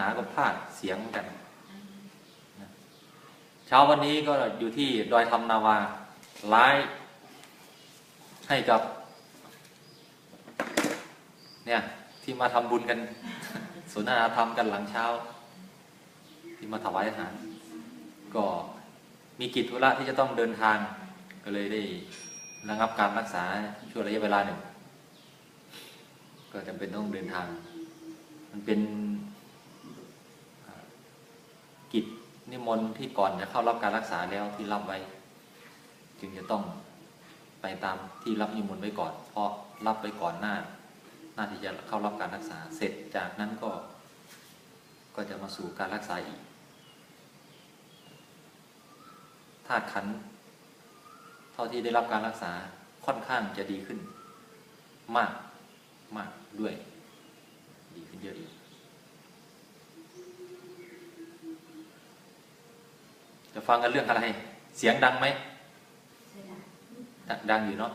หาก็พลาดเสียงเหมือนกันเช้าวันนี้ก็อยู่ที่ดอยธรรมนาวาไลฟ์ให้กับ เนี่ย ที่มาทำบุญกันสนทนาธรรมกันหลังเช้า ที่มาถวายอาหาร ก็มีกิจธุระที่จะต้องเดินทาง ก็เลยได้ระงับการรักษาช่วงระยะเวลาหนึ่ง ก็จำเป็นต้องเดินทาง มันเป็น กิจ นิมนต์ที่ก่อนจะเข้ารับการรักษาแล้วที่รับไว้ จึงจะต้องไปตามที่รับนิมนต์ไว้ก่อน เพราะรับไว้ก่อนหน้า หน้าที่จะเข้ารับการรักษาเสร็จจากนั้นก็ ก็จะมาสู่การรักษาอีกธาตุขันเท่าที่ได้รับการรักษาค่อนข้างจะดีขึ้น มากมากด้วย ดีขึ้นเยอะอีก จะฟังกันเรื่องอะไร เสียงดังไหมดดังอยู่เนาะ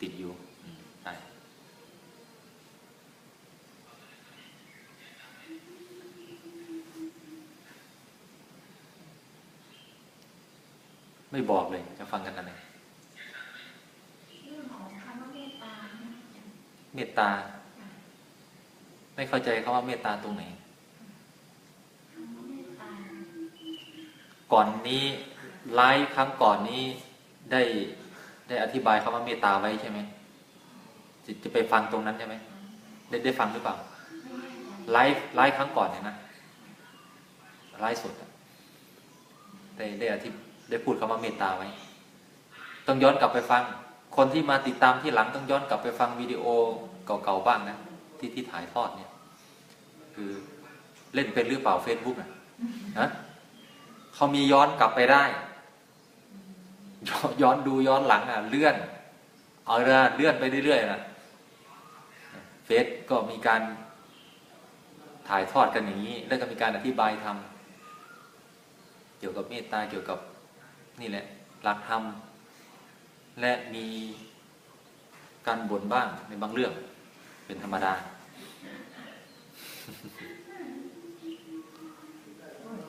ติดอยู่อืมใช่ไม่บอกเลย จะฟังกันอะไรเรื่องของคำว่าเมตตาเนี่ยเมตตา ไม่เข้าใจคำว่าเมตตาตรงไหน คำว่าเมตตา ก่อนนี้ไลฟ์ครั้งก่อนนี้ได้ได้อธิบายคำว่าเมตตาไว้ใช่ไหมจะจะไปฟังตรงนั้นใช่ไหมได้ได้ฟังหรือเปล่าไลฟ์ไลฟ์ครั้งก่อนเนี่ยนะไลฟ์สดได้ได้อธิได้พูดคำว่าเมตตาไว้ ต้องย้อนกลับไปฟัง คนที่มาติดตามที่หลังต้องย้อนกลับไปฟังวิดีโอเก่าๆบ้างนะที่ที่ถ่ายทอดเนี่ย คือเล่นเป็นหรือเปล่าเฟซบุ๊กนะฮะ เขามีย้อนกลับไปได้ ย้อนดูย้อนหลังอะเลื่อน เอาละเลื่อนไปเรื่อยๆนะเฟซก็มีการถ่ายทอดกันอย่างนี้ แล้วก็มีการอธิบายทำเกี่ยวกับเมตตาเกี่ยวกับนี่แหละหลักธรรมและมีการบ่นบ้างในบางเรื่องเป็นธรรมดา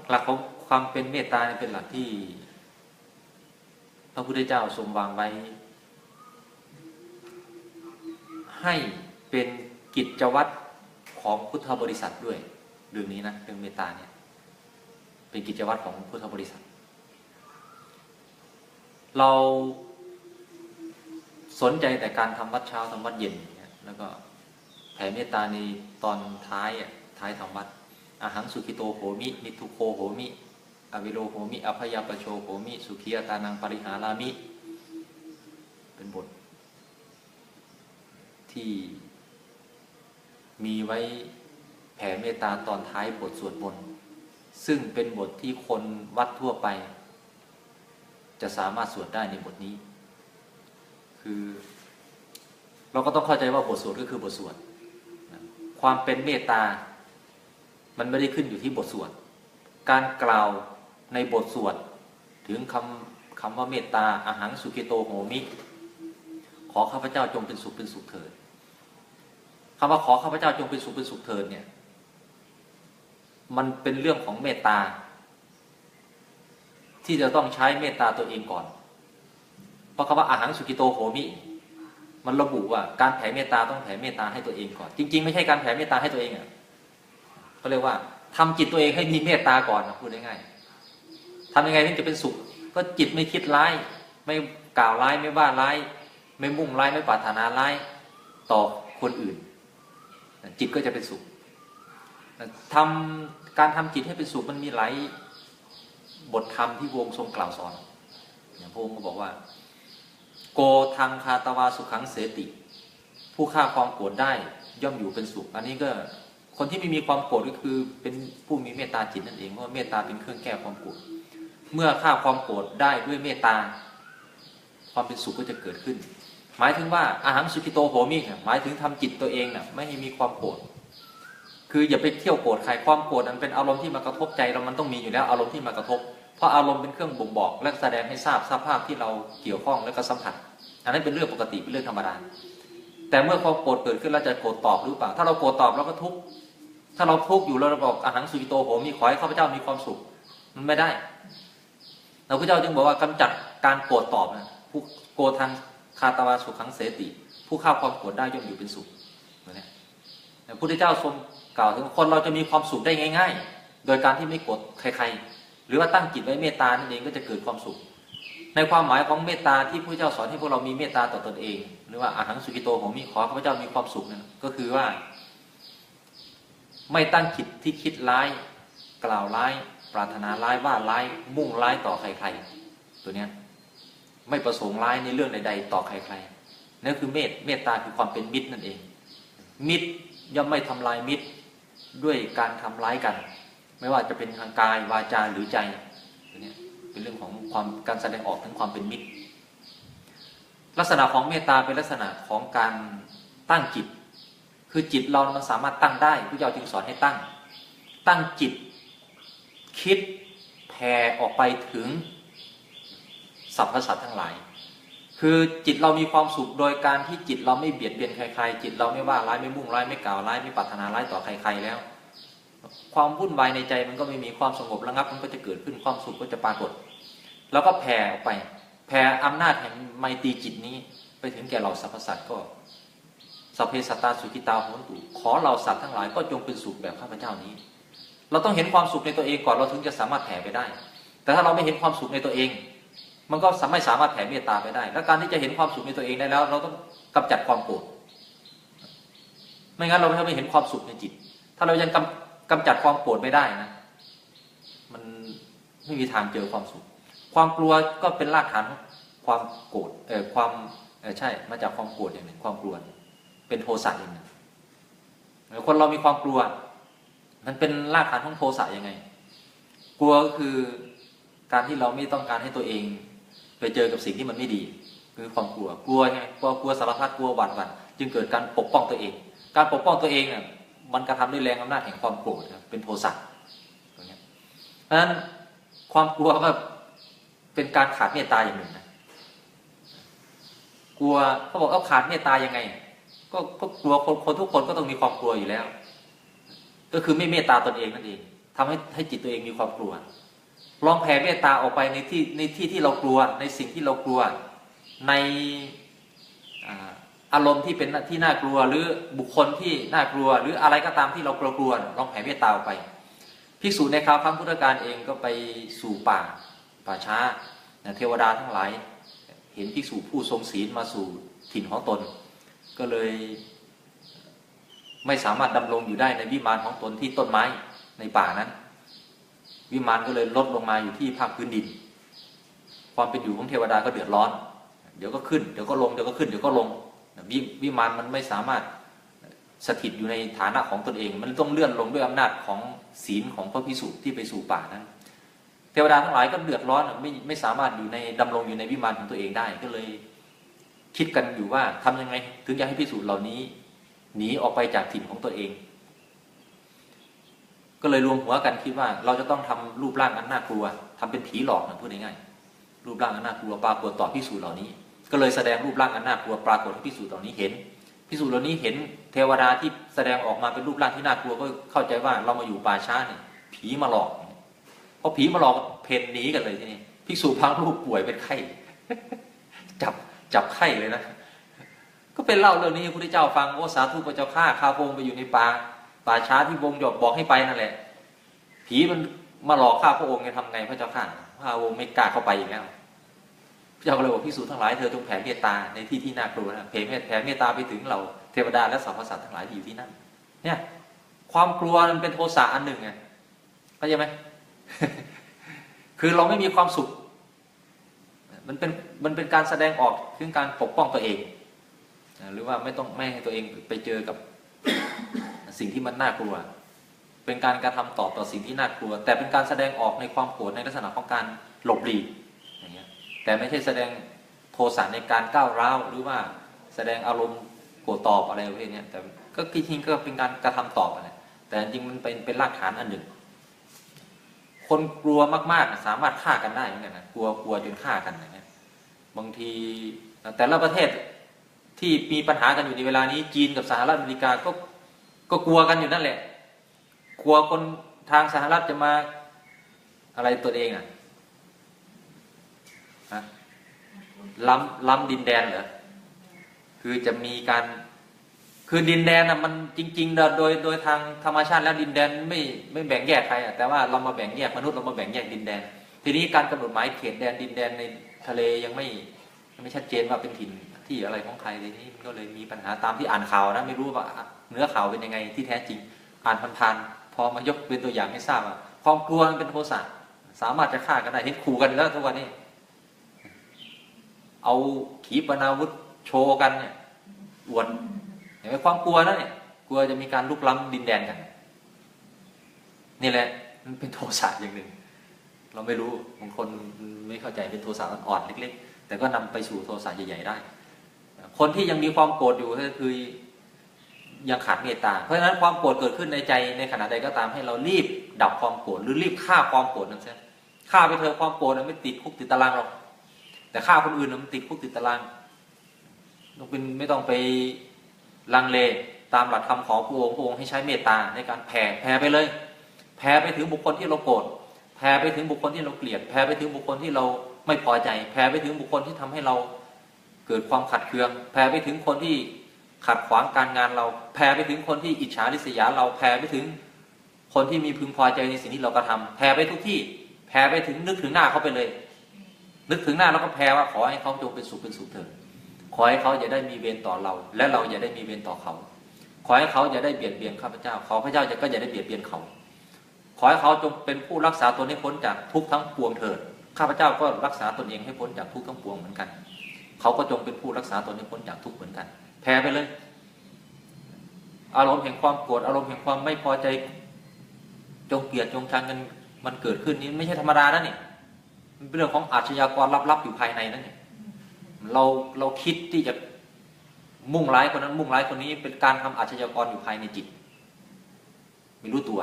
หลักของ ความเป็นเมตตาเนี่ยเป็นหลักที่ พระพุทธเจ้าทรงวางไว้ ให้เป็นกิจวัตรของพุทธบริษัทด้วยเรื่องนี้นะเรื่องเมตตาเนี่ยเป็นกิจวัตรของพุทธบริษัท เราสนใจแต่การทำวัดเช้าทำวัดเย็นเงี้ยแล้วก็แผ่เมตตาในตอนท้ายอะท้ายทำวัดอาหังสุขิโตโหมิ นิทุโคโหมิ อวิโลโหมิอภยปโชโหมิ สุขียตานังปริหารามิ เป็นบท ที่มีไว้แผ่เมตตาตอนท้ายบทสวดมนต์ซึ่งเป็นบทที่คนวัดทั่วไป จะสามารถสวดได้ในบทนี้ คือ เราก็ต้องเข้าใจว่าบทสวดก็คือบทสวดความเป็นเมตตา มันไม่ได้ขึ้นอยู่ที่บทสวด การกล่าว ในบทสวดถึงคำคำว่าเมตตาอาหังสุขิโตโหมิ ขอข้าพเจ้าจงเป็นสุขเป็นสุขเถิดคำว่าขอข้าพเจ้าจงเป็นสุขเป็นสุขเถิดเนี่ย มันเป็นเรื่องของเมตตา ที่จะต้องใช้เมตตาตัวเองก่อน เพราะคำว่าอาหังสุกิโตโหมิ มันระบุว่าการแผ่เมตตาต้องแผ่เมตตาให้ตัวเองก่อน จริง ๆ ไม่ใช่การแผ่เมตตาให้ตัวเองอะเขาเรียกว่าทำจิตตัวเองให้มีเมตตาก่อนนะพูดง่ายๆ ทำยังไงถึงจะเป็นสุข ก็จิตไม่คิดร้าย ไม่กล่าวร้ายไม่ว่าร้าย ไม่มุ่งร้ายไม่ปรารถนาร้ายต่อคนอื่น จิตก็จะเป็นสุขทำการทำจิตให้เป็นสุขมันมีหลายบทธรรมที่พระองค์ทรงกล่าวสอนอย่างพระองค์ก็บอกว่า โกทังคาตวาสุขังเสติ ผู้ฆ่าความโกรธได้ย่อมอยู่เป็นสุข อันนี้ก็คนที่ไม่มีความโกรธก็คือเป็นผู้มีเมตตาจิตนั่นเองเพราะเมตตาเป็นเครื่องแก้ความโกรธ เมื่อฆ่าความโกรธได้ด้วยเมตตา ความเป็นสุขก็จะเกิดขึ้น หมายถึงว่าอาหังสุขิโตโหมิเนี่ยหมายถึงทำจิตตัวเองน่ะไม่ให้มีความโกรธคืออย่าไปเที่ยวโกรธใครความโกรธนั้นเป็นอารมณ์ที่มากระทบใจเรามันต้องมีอยู่แล้วอารมณ์ที่มากระทบ เพราะอารมณ์เป็นเครื่องบ่งบอก และแสดงให้ทราบสภาพที่เราเกี่ยวข้องและก็สัมผัส อันนั้นเป็นเรื่องปกติเป็นเรื่องธรรมดาแต่เมื่อความโกรธเกิดขึ้นเราจะโกรธตอบหรือเปล่า ถ้าเราโกรธตอบเราก็ทุกข์ถ้าเราทุกข์อยู่แล้วเราบอกอาหังสุกิโตโหมีขอให้ข้าพเจ้ามีความสุขมันไม่ได้ เราพระเจ้าจึงบอกว่ากำจัดการโกรธตอบนะผู้โกรธทางคาตาวาสุขังเสติ ผู้ข้าความโกรธได้ย่อมอยู่เป็นสุขนนี้พระพุทธเจ้าทรงกล่าวถึงคนเราจะมีความสุขได้ง่าย ๆ โดยการที่ไม่โกรธใคร ๆ หรือว่าตั้งจิตไว้เมตตานั่นเองก็จะเกิดความสุข ในความหมายของเมตตาที่พระเจ้าสอนให้พวกเรามีเมตตาต่อตนเอง หรือว่าอาหังสุกิโตของมีขอข้าพเจ้ามีความสุขนั่นก็คือว่า ไม่ตั้งจิตที่คิดร้าย กล่าวร้าย ปรารถนาร้ายว่าร้ายมุ่งร้ายต่อใครๆ ตัวเนี้ยไม่ประสงค์ร้ายในเรื่องใด ๆ ต่อใครๆนั่นคือเมตเมตตาคือความเป็นมิตรนั่นเอง มิตรย่อมไม่ทำลายมิตรด้วยการทำร้ายกัน ไม่ว่าจะเป็นทางกายวาจาหรือใจตัวเนี้ยเป็นเรื่องของความการแสดงออกถึงความเป็นมิตร ลักษณะของเมตตาเป็นลักษณะของการตั้งจิต คือจิตเรามันสามารถตั้งได้พระเจ้าจึงสอนให้ตั้ง ตั้งจิต คิดแผ่ออกไปถึงสรรพสัตว์ทั้งหลาย คือจิตเรามีความสุขโดยการที่จิตเราไม่เบียดเบียนใครๆ จิตเราไม่ว่าร้ายไม่มุ่งร้ายไม่กล่าวร้ายไม่ปรารถนาร้ายต่อใครๆแล้ว ความวุ่นวายในใจมันก็ไม่มีความสงบระงับมันก็จะเกิดขึ้นความสุขก็จะปรากฏ แล้วก็แผ่ออกไป แผ่อำนาจแห่งไมตรีจิตนี้ไปถึงแก่เราสรรพสัตว์ก็สัพเพสตตาสุขิตาโหนตุขอเราสัตว์ทั้งหลายก็จงเป็นสุขแบบข้าพเจ้านี้ เราต้องเห็นความสุขในตัวเองก่อนเราถึงจะสามารถแผ่ไปได้ แต่ถ้าเราไม่เห็นความสุขในตัวเอง มันก็ไม่สามารถแผ่เมตตาไปได้ และการที่จะเห็นความสุขในตัวเองได้แล้ว เราต้องกำจัดความโกรธไม่งั้นเราไม่เห็นความสุขในจิต ถ้าเรายังกำกำจัดความโกรธไม่ได้นะ มันไม่มีทางเจอความสุข ความกลัวก็เป็นรากฐานความโกรธเออความเออใช่มาจากความโกรธอย่างหนึ่งความกลัว เป็นโทสะอย่างหนึ่งคนเรามีความกลัว มันเป็นรากฐานของโทสะยังไง กลัวก็คือการที่เราไม่ต้องการให้ตัวเอง ไปเจอกับสิ่งที่มันไม่ดี คือความกลัวกลัวไงกลัวกลัวสารพัดกลัวหวาดหวั่นจึงเกิดการปกป้องตัวเอง การปกป้องตัวเองเนี่ยมันกระทำด้วยแรงอำนาจแห่งความโกรธเป็นโทสะตรงนี้เพราะฉะนั้นความกลัวก็เป็นการขาดเมตตาอย่างหนึ่งนะกลัวเขาบอกเอาขาดเมตตายังไง ก็ก็กลัวคนคนทุกคนก็ต้องมีความกลัวอยู่แล้ว ก็คือไม่เมตตาตนเองนั่นเองทำให้ให้จิตตัวเองมีความกลัว ลองแผ่เมตตาออกไปในที่ในที่ที่เรากลัว ในสิ่งที่เรากลัว ในอารมณ์ที่เป็นที่น่ากลัว หรือบุคคลที่น่ากลัว หรืออะไรก็ตามที่เรากลัวกลัวลองแผ่เมตตาออกไปภิกษุในคราวครั้งพุทธกาลเองก็ไปสู่ป่าป่าช้าเทวดาทั้งหลาย เห็นภิกษุผู้ทรงศีลมาสู่ถิ่นของตน ก็เลย ไม่สามารถดำรงอยู่ได้ในวิมานของตนที่ต้นไม้ในป่านั้น วิมานก็เลยลดลงมาอยู่ที่ภาคพื้นดิน ความเป็นอยู่ของเทวดาก็เดือดร้อน เดี๋ยวก็ขึ้นเดี๋ยวก็ลงเดี๋ยวก็ขึ้นเดี๋ยวก็ลงวิวิมานมันไม่สามารถสถิตอยู่ในฐานะของตนเอง มันต้องเลื่อนลงด้วยอำนาจของศีลของพระพิสุที่ไปสู่ป่านั้น เทวดาทั้งหลายก็เดือดร้อนไม่ไม่สามารถอยู่ในดำรงอยู่ในวิมานของตัวเองได้ก็เลย คิดกันอยู่ว่าทำยังไง ถึงจะให้พิสูจน์เหล่านี้ หนีออกไปจากถิ่นของตัวเอง ก็เลยรวมหัวกันคิดว่า เราจะต้องทำรูปร่างอันน่ากลัวทำเป็นผีหลอกนะพูดง่ายๆรูปร่างอันน่ากลัวปรากฏต่อพิสูจน์เหล่านี้ ก็เลยแสดงรูปร่างอันน่ากลัวปรากฏให้พิสูจน์เหล่านี้เห็นพิสูจน์เหล่านี้เห็นเทวดาที่แสดงออกมาเป็นรูปร่างที่น่ากลัวก็เข้าใจว่าเรามาอยู่ป่าช้าเนี่ยผีมาหลอกพอผีมาหลอกเพนหนีกันเลยทีนี้พิสูจน์พังรูปป่วยเป็นไข้จับจับไข้เลยนะ ก็เป็นเล่าเรื่องนี้พระพุทธเจ้าฟังโอสาธุพระเจ้าข้าข้าพงไปอยู่ในป่าป่าช้าที่วงหยกบอกให้ไปนั่นแหละ ผีมันมาหลอกข้าพระองค์จะทำไงพระเจ้าข้าพระองค์ไม่กล้าเข้าไปอีกแล้วพระเจ้าก็เลยบอกพิสูจน์ทั้งหลายเธอจงแผ่เมตตาในที่ที่น่ากลัวนะแผ่เมตแผ่เมตตาไปถึงเราเทวดาและสรรพสัตว์ทั้งหลายที่อยู่ที่นั่น เนี่ย ความกลัวมันเป็นโทสะอันหนึ่งไงเข้าใจไหมคือเราไม่มีความสุข มันเป็นมันเป็นการแสดงออกถึงการปกป้องตัวเอง หรือว่าไม่ต้องไม่ให้ตัวเองไปเจอกับสิ่งที่มันน่ากลัว เป็นการกระทำตอบต่อสิ่งที่น่ากลัว แต่เป็นการแสดงออกในความโกรธในลักษณะของการหลบหลีกอย่างเงี้ยแต่ไม่ใช่แสดงโทสะในการก้าวร้าวหรือว่าแสดงอารมณ์โกรธตอบอะไรประเภทนี้แต่ก็จริงก็เป็นการกระทำตอบอะไรแต่จริงมันเป็นเป็นรากฐานอันหนึ่ง คนกลัวมากๆ สามารถฆ่ากันได้เหมือนกันนะกลัวกลัวจนฆ่ากันอย่างเงี้ยบางทีแต่ละประเทศ ที่มีปัญหากันอยู่ในเวลานี้จีนกับสหรัฐอเมริกาก็ก็กลัวกันอยู่นั่นแหละ กลัวคนทางสหรัฐจะมาอะไรตัวเองอะฮะล้ำล้ำดินแดนเหรอคือจะมีการคือดินแดนน่ะมันจริงๆโดยโดยทางธรรมชาติแล้วดินแดนไม่ไม่แบ่งแยกใครอะแต่ว่าเรามาแบ่งแยกมนุษย์เรามาแบ่งแยกดินแดน ทีนี้การกำหนดหมายเขตแดนดินแดนในทะเลยังไม่ยังไม่ชัดเจนว่าเป็นถิ่น ที่อะไรของใครเลยนี่มันก็เลยมีปัญหาตามที่อ่านข่าวนะไม่รู้ว่าเนื้อข่าวเป็นยังไงที่แท้จริง อ่านผ่านๆพอมายกเป็นตัวอย่างให้ทราบว่าความกลัวมันเป็นโทสะสามารถจะฆ่ากันได้เห็นขู่กันแล้วทุกวันนี้ เอาขีปนาวุธโชว์กันเนี่ยอวดเห็นไหมความกลัวนะเนี่ยกลัวจะมีการลุกล้ำดินแดนกัน นี่แหละมันเป็นโทสะอย่างหนึ่ง เราไม่รู้บางคนไม่เข้าใจเป็นโทสะอ่อนๆเล็ก ๆ แต่ก็นำไปสู่โทสะใหญ่ๆได้ คนที่ยังมีความโกรธอยู่ก็คือยังขาดเมตตา เพราะฉะนั้นความโกรธเกิดขึ้นในใจในขณะใดก็ตามให้เรารีบดับความโกรธหรือรีบฆ่าความโกรธนั่นเสียฆ่าไปเถอะความโกรธนะไม่ติดคุกติดตารางหรอกแต่ฆ่าคนอื่นนะมันติดคุกติดตารางต้องเป็นไม่ต้องไปลังเลตามหลักธรรมของพระองค์พระองค์ให้ใช้เมตตาในการแผ่แผ่ไปเลย แผ่ไปถึงบุคคลที่เราโกรธแผ่ไปถึงบุคคลที่เราเกลียดแผ่ไปถึงบุคคลที่เราไม่พอใจแผ่ไปถึงบุคคลที่ทำให้เรา เกิดความขัดเคือง แผ่ไปถึงคนที่ขัดขวางการงานเรา แผ่ไปถึงคนที่อิจฉาริษยา เราแผ่ไปถึง คนที่มีพึงพอใจในสิ่งที่เรากระทำแผ่ไปทุกที่ แผ่ไปถึงนึกถึงหน้าเขาไปเลย นึกถึงหน้าแล้วก็แผ่ว่าขอให้เขาจงเป็นสุขเป็นสุขเถิดขอให้เขาอย่าได้มีเวรต่อเรา และเราอย่าได้มีเวรต่อเขา ขอให้เขาอย่าได้เบียดเบียนข้าพเจ้า ขอพระเจ้าจะก็อย่าได้เบียดเบียนเขา ขอให้เขาจงเป็นผู้รักษาตนให้พ้นจากทุกทั้งปวงเถิด ข้าพเจ้าก็รักษาตนเองให้พ้นจากทุกทั้งปวงเหมือนกัน เขาก็จงเป็นผู้รักษาตนให้พ้นจากทุกข์เหมือนกัน แพ้ไปเลย อารมณ์แห่งความโกรธอารมณ์แห่งความไม่พอใจ จงเกลียดจงชังกันมันเกิดขึ้นนี้ไม่ใช่ธรรมดานะนี่มันเป็นเรื่องของอาชญากรลับๆอยู่ภายในนั่นนี่เราเราคิดที่จะมุ่งร้ายคนนั้น มุ่งร้ายคนนี้เป็นการทำอาชญากรอยู่ภายในจิต ไม่รู้ตัว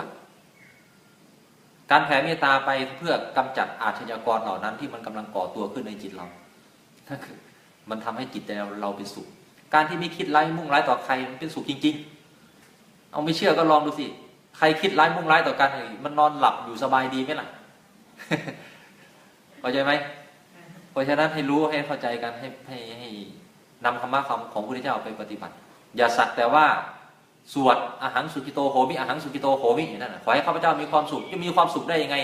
การแผ่เมตตาไปเพื่อกำจัดอาชญากรเหล่านั้นที่มันกำลังก่อตัวขึ้นในจิตเรานั่นคือ มันทำให้จิตใจเราเป็นสุข การที่ไม่คิดร้ายมุ่งร้ายต่อใครมันเป็นสุขจริง ๆ เอาไม่เชื่อก็ลองดูสิใครคิดร้ายมุ่งร้ายต่อกันมันนอนหลับอยู่สบายดีไหมล่ะเข้าใจไหมเพราะฉะนั้นให้รู้ให้เข้าใจกันให้ให้ให้นำธรรมะของของพระพุทธเจ้าไปปฏิบัติ อย่าสักแต่ว่าสวดอาหังสุกิโตโหมิอาหังสุกิโตโหมิอย่างนั้นนะขอให้ข้าพเจ้ามีความสุขจะมีความสุขได้ยังไง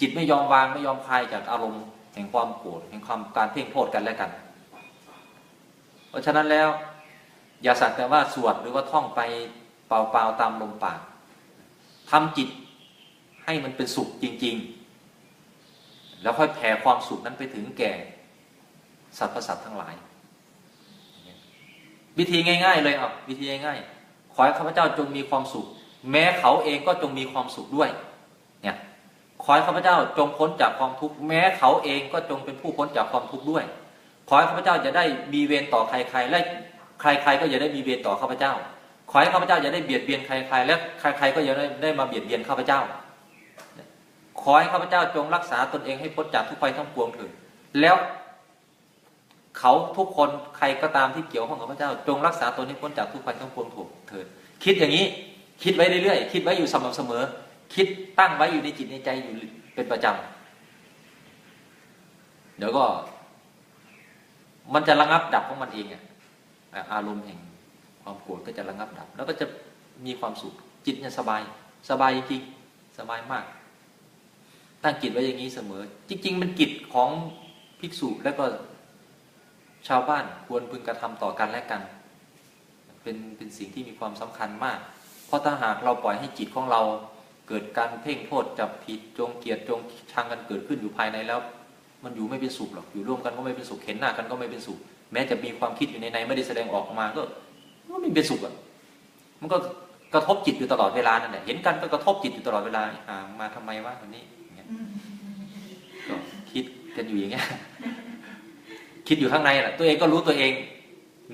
จิตไม่ยอมวางไม่ยอมคลายจากอารมณ์แห่งความโกรธแห่งความการเพ่งโทษกันและกัน เพราะฉะนั้นแล้ว อย่าสักแต่ว่าสวดหรือว่าท่องไปเปล่าๆตามลมปากทำจิตให้มันเป็นสุขจริง ๆ แล้วค่อยแผ่ความสุขนั้นไปถึงแก่สรรพสัตว์ทั้งหลาย วิธีง่าย ๆ เลยอะวิธีง่ายๆขอให้ข้าพเจ้าจงมีความสุข แม้เขาเองก็จงมีความสุขด้วย เนี่ยขอให้ข้าพเจ้าจงพ้นจากความทุกข์แม้เขาเองก็จงเป็นผู้พ้นจากความทุกข์ด้วย ขอให้ข้าพเจ้าจะได้มีเวรต่อใครๆและใครๆก็อย่าได้มีเวรต่อข้าพเจ้า ขอให้ข้าพเจ้าอย่าได้เบียดเบียนใครๆและใครๆก็อย่าได้ได้มาเบียดเบียนข้าพเจ้า ขอให้ข้าพเจ้าจงรักษาตนเองให้พ้นจากทุกภัยทั้งปวงเถิดแล้วเขาทุกคนใครก็ตามที่เกี่ยวข้องกับพระเจ้า จงรักษาตนให้พ้นจากทุกภัยทั้งปวงถูกเถิดคิดอย่างนี้คิดไว้เรื่อยๆคิดไว้อยู่สม่ำเสมอ คิดตั้งไว้อยู่ในจิตในใจอยู่เป็นประจำเดี๋ยวก็ มันจะระงับดับของมันเองอะอารมณ์แห่งความโกรธก็จะระงับดับ แล้วก็จะมีความสุขจิตจะสบาย สบายจริงสบายมากตั้งจิตไว้อย่างนี้เสมอ จริง ๆ มันกิจของภิกษุและก็ชาวบ้านควรพึงกระทำต่อกันและกัน เป็นเป็นสิ่งที่มีความสำคัญมาก เพราะถ้าหากเราปล่อยให้จิตของเราเกิดการเพ่งโทษจับผิดจงเกียดจงชังกันเกิดขึ้นอยู่ภายในแล้ว มันอยู่ไม่เป็นสุขหรอกอยู่ร่วมกันก็ไม่เป็นสุขเห็นหน้ากันก็ไม่เป็นสุข แม้จะมีความคิดอยู่ในในไม่ได้แสดงออกมาก็ก็ไม่เป็นสุขอะมันก็กระทบจิตอยู่ตลอดเวลานั่นแหละเห็นกันก็กระทบจิตอยู่ตลอดเวลาอ่ามาทำไมวะวันนี้ก็คิดกันอยู่อย่างเงี้ยคิดอยู่ข้างในแหละตัวเองก็รู้ตัวเอง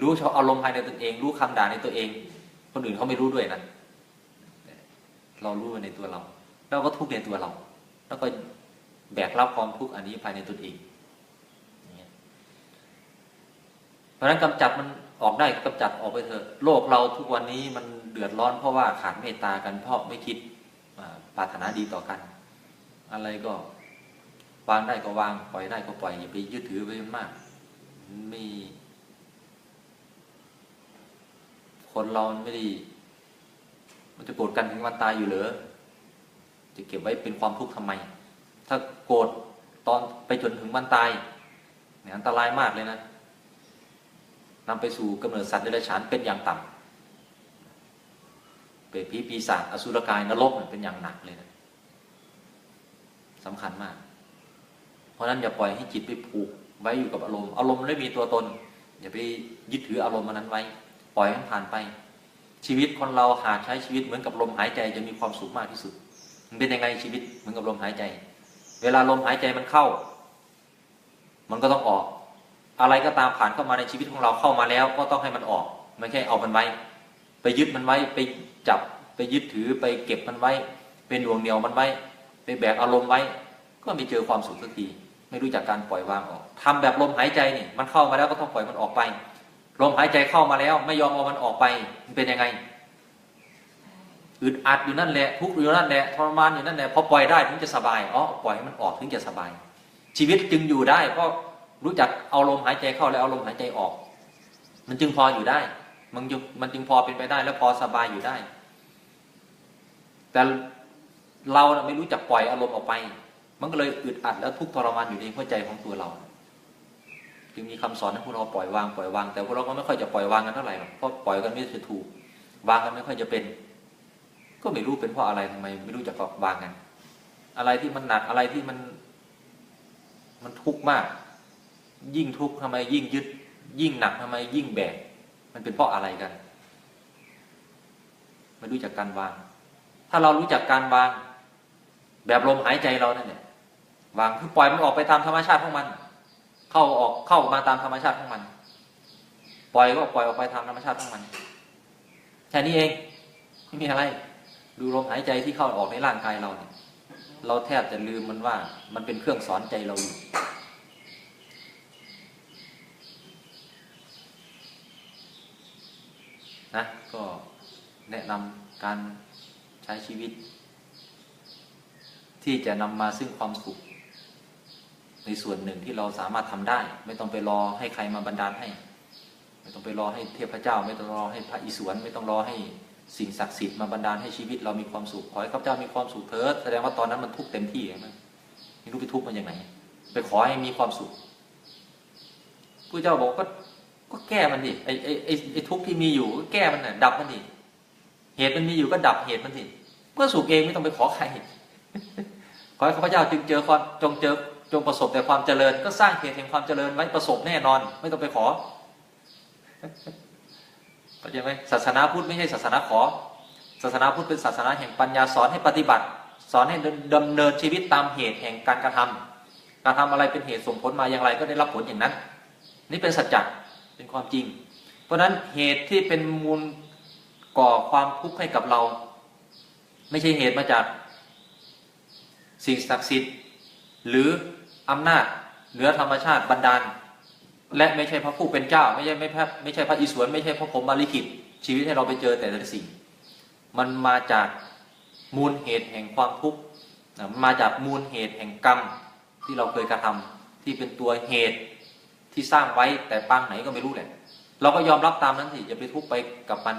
รู้ชอบอารมณ์ภายในตนเอง รู้คำด่าในตัวเอง คนอื่นเขาไม่รู้ด้วยนะเรารู้ในตัวเรา เราก็ทุกข์ในตัวเรา แล้วก็ แบกรับความทุกข์อันนี้ภายในตนเองเพราะนั้นกำจัดมันออกได้กำจัดออกไปเถอะโลกเราทุกวันนี้มันเดือดร้อนเพราะว่าขาดเมตตากันเพราะไม่คิดปรารถนาดีต่อกัน อะไรก็วางได้ก็วางปล่อยได้ก็ปล่อยอย่าไปยึดถือไว้มากไม่คนเราไม่ด้มันจะโกรธกันถึงวันตายอยู่เหรอจะเก็บไว้เป็นความทุกข์ทำไม ถ้าโกรธตอนไปจนถึงวันตายเนี่ยอันตรายมากเลยนะนำไปสู่กำเนิดสัตว์เดรัจฉานเป็นอย่างต่ำเป็นผีปีศาจอสุรกายนรกเป็นอย่างหนักเลยนะสำคัญมาก เพราะฉะนั้นอย่าปล่อยให้จิตไปผูกไว้อยู่กับอารมณ์อารมณ์ไม่มีตัวตน อย่าไปยึดถืออารมณ์มันนั้นไว้ ปล่อยมันผ่านไป ชีวิตคนเราหากใช้ชีวิตเหมือนกับลมหายใจจะมีความสุขมากที่สุด มันเป็นยังไงชีวิตเหมือนกับลมหายใจ เวลาลมหายใจมันเข้า มันก็ต้องออก อะไรก็ตามผ่านเข้ามาในชีวิตของเราเข้ามาแล้ว ก็ต้องให้มันออก ไม่ใช่เอามันไว้ ไปยึดมันไว้ไปจับไปยึดถือไปเก็บมันไว้ เป็นดวงเหนียวมันไว้ ไปแบกอารมณ์ไว้ ก็ไม่เจอความสุขสักทีไม่รู้จักการปล่อยวางออกทำแบบลมหายใจนี่มันเข้ามาแล้วก็ต้องปล่อยมันออกไปลมหายใจเข้ามาแล้ว ไม่ยอมเอามันออกไปมันเป็นยังไง อึดอัดอยู่นั่นแหละทุกข์อยู่นั่นแหละทรมานอยู่นั่นแหละพอปล่อยได้ถึงจะสบายอ๋อปล่อยให้มันออกถึงจะสบาย ชีวิตจึงอยู่ได้เพราะรู้จักเอาลมหายใจเข้าแล้วเอาลมหายใจออก มันจึงพออยู่ได้ มันจึงมันจึงพอเป็นไปได้ แล้วพอสบายอยู่ได้ แต่เราไม่รู้จักปล่อยอารมณ์ออกไป มันก็เลยอึดอัดแล้วทุกข์ทรมานอยู่ในหัวใจของตัวเรา จึงมีคำสอนให้พวกเราปล่อยวางปล่อยวางแต่พวกเราก็ไม่ค่อยจะปล่อยวางกันเท่าไหร่เพราะปล่อยกันไม่จะถูก วางกันไม่ค่อยจะเป็น ก็ไม่รู้เป็นเพราะอะไรทำไม ไม่รู้จักวางกัน อะไรที่มันหนักอะไรที่มัน มันทุกข์มาก ยิ่งทุกข์ทำไมยิ่งยึด ยิ่งหนักทำไม ยิ่งแบกมันเป็นเพราะอะไรกันไม่รู้จักการวาง ถ้าเรารู้จักการวาง แบบลมหายใจเรานั่นแหละวางคือปล่อยมันออกไปตามธรรมชาติของมัน เข้าออกเข้ามาตามธรรมชาติของมัน ปล่อยก็ปล่อยออกไปตามธรรมชาติของมันแค่นี้เองไม่มีอะไร ดูลมหายใจที่เข้าออกในร่างกายเราเนี่ยเราแทบจะลืมมันว่า มันเป็นเครื่องสอนใจเราอยู่นะก็แนะนำการใช้ชีวิต ที่จะนำมาซึ่งความสุข ในส่วนหนึ่งที่เราสามารถทำได้ ไม่ต้องไปรอให้ใครมาบันดาลให้ ไม่ต้องไปรอให้เทพเจ้า ไม่ต้องรอให้พระอิศวรไม่ต้องรอให้ สิ่งศักดิ์สิทธิ์มาบันดาลให้ชีวิตเรามีความสุขขอให้ข้าพเจ้ามีความสุขเถิดแสดงว่าตอนนั้นมันทุกข์เต็มที่ใช่ไหมไม่รู้ไปทุกข์มันยังไงไปขอให้มีความสุขพระเจ้าบอกก็ก็แก้มันดิไอไอไอไอทุกข์ที่มีอยู่ก็แก้มันน่ะดับมันดิเหตุมันมีอยู่ก็ดับเหตุมันสิก็สุขเองไม่ต้องไปขอใครขอให้ข้าพเจ้าจึงเจอความจงเจอจงประสบแต่ความเจริญ ก็สร้างเหตุแห่งความเจริญไว้ประสบแน่นอน ไม่ต้องไปขอ เข้าใจไหมศาสนาพุทธไม่ใช่ศาสนาขอ ศาสนาพุทธเป็นศาสนาแห่งปัญญาสอนให้ปฏิบัติ สอนให้ดำเนินชีวิตตามเหตุแห่งการกระทำการทำอะไรเป็นเหตุส่งผลมาอย่างไรก็ได้รับผลอย่างนั้น นี่เป็นสัจจะเป็นความจริง เพราะฉะนั้นเหตุที่เป็นมูลก่อความทุกข์ให้กับเรา ไม่ใช่เหตุมาจากสิ่งศักดิ์สิทธิ์ หรืออำนาจเหนือธรรมชาติบันดาล และไม่ใช่พระผู้เป็นเจ้า ไม่ใช่ไม่พระไม่ใช่พระอิศวรไม่ใช่พระพรหมมาลิขิตชีวิตให้เราไปเจอแต่ละสิ่ง มันมาจากมูลเหตุแห่งความทุกข์มันมาจากมูลเหตุแห่งกรรมที่เราเคยกระทำที่เป็นตัวเหตุที่สร้างไว้แต่ปางไหนก็ไม่รู้แหละ เราก็ยอมรับตามนั้นสิอย่าไปทุกข์ไปกับมัน